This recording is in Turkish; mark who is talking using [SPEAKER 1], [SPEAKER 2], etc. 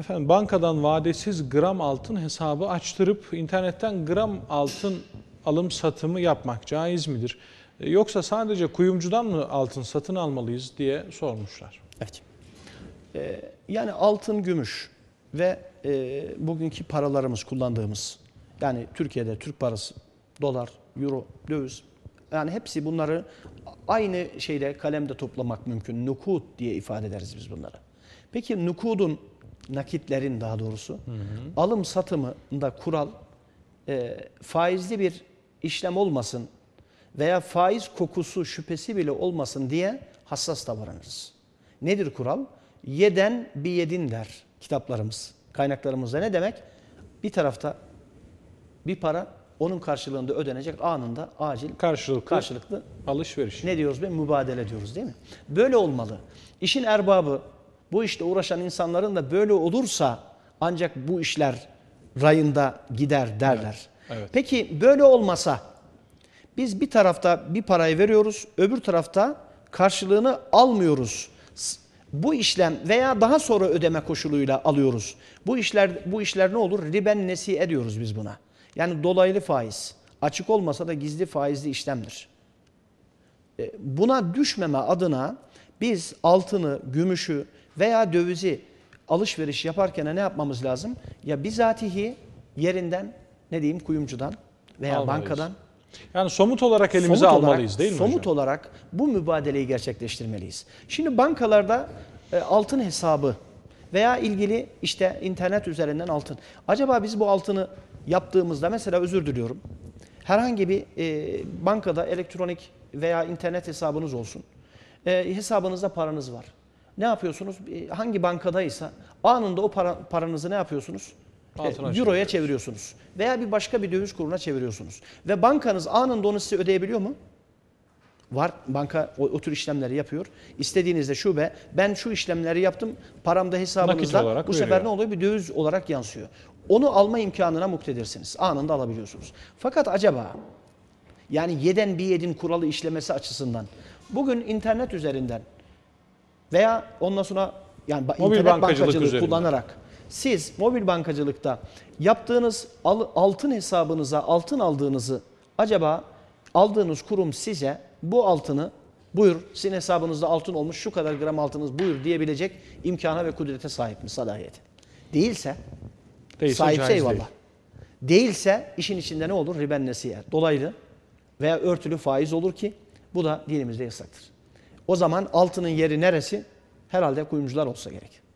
[SPEAKER 1] Efendim bankadan vadesiz gram altın hesabı açtırıp internetten gram altın alım satımı yapmak caiz midir? E, Yoksa sadece kuyumcudan mı altın satın almalıyız diye sormuşlar.
[SPEAKER 2] Evet. Ee, yani altın, gümüş ve e, bugünkü paralarımız kullandığımız yani Türkiye'de Türk parası, dolar, euro, döviz yani hepsi bunları aynı şeyde kalemde toplamak mümkün. Nukut diye ifade ederiz biz bunları. Peki nukudun, nakitlerin daha doğrusu alım satımında kural e, faizli bir işlem olmasın veya faiz kokusu şüphesi bile olmasın diye hassas davranırız. Nedir kural? Yeden bir yedin der kitaplarımız, kaynaklarımızda. Ne demek? Bir tarafta bir para onun karşılığında ödenecek anında acil
[SPEAKER 1] Karşılıklı,
[SPEAKER 2] karşılıklı
[SPEAKER 1] alışveriş.
[SPEAKER 2] ne diyoruz be? Mübadele diyoruz değil mi? Böyle olmalı. İşin erbabı, bu işte uğraşan insanların da böyle olursa ancak bu işler rayında gider derler.
[SPEAKER 1] Evet, evet.
[SPEAKER 2] Peki böyle olmasa biz bir tarafta bir parayı veriyoruz, öbür tarafta karşılığını almıyoruz. Bu işlem veya daha sonra ödeme koşuluyla alıyoruz. Bu işler bu işler ne olur? Riben nesi ediyoruz biz buna. Yani dolaylı faiz. Açık olmasa da gizli faizli işlemdir. E, Buna düşmeme adına biz altını, gümüşü veya dövizi alışveriş yaparken ne yapmamız lazım? Ya bizatihi yerinden ne diyeyim kuyumcudan veya
[SPEAKER 1] Almalıyız.
[SPEAKER 2] bankadan
[SPEAKER 1] Yani somut olarak elimize
[SPEAKER 2] somut
[SPEAKER 1] almalıyız
[SPEAKER 2] olarak,
[SPEAKER 1] değil mi
[SPEAKER 2] Somut
[SPEAKER 1] hocam?
[SPEAKER 2] olarak bu mübadeleyi gerçekleştirmeliyiz. Şimdi bankalarda e, altın hesabı veya ilgili işte internet üzerinden altın. Acaba biz bu altını yaptığımızda mesela özür diliyorum. Herhangi bir e, bankada elektronik veya internet hesabınız olsun. E, hesabınızda paranız var. Ne yapıyorsunuz? Hangi bankadaysa anında o para, paranızı ne yapıyorsunuz? E,
[SPEAKER 1] Altına
[SPEAKER 2] Euro'ya çeviriyorsunuz. Veya bir başka bir döviz kuruna çeviriyorsunuz. Ve bankanız anında onu size ödeyebiliyor mu? Var. Banka o, o tür işlemleri yapıyor. İstediğinizde şube ben şu işlemleri yaptım. Param da hesabınızda bu sefer
[SPEAKER 1] veriyor.
[SPEAKER 2] ne oluyor? Bir döviz olarak yansıyor. Onu alma imkanına muktedirsiniz. Anında alabiliyorsunuz. Fakat acaba yani yeden bir yedin kuralı işlemesi açısından bugün internet üzerinden veya ondan sonra yani
[SPEAKER 1] Mobil
[SPEAKER 2] internet
[SPEAKER 1] bankacılık üzerinden.
[SPEAKER 2] kullanarak siz mobil bankacılıkta yaptığınız al- altın hesabınıza altın aldığınızı acaba aldığınız kurum size bu altını buyur sizin hesabınızda altın olmuş şu kadar gram altınız buyur diyebilecek imkana ve kudrete sahip mi salahiyete? Değilse
[SPEAKER 1] Değilse
[SPEAKER 2] sahipse eyvallah.
[SPEAKER 1] değil.
[SPEAKER 2] Değilse işin içinde ne olur? Riben nesiye. Dolaylı veya örtülü faiz olur ki bu da dinimizde yasaktır. O zaman altının yeri neresi? Herhalde kuyumcular olsa gerek.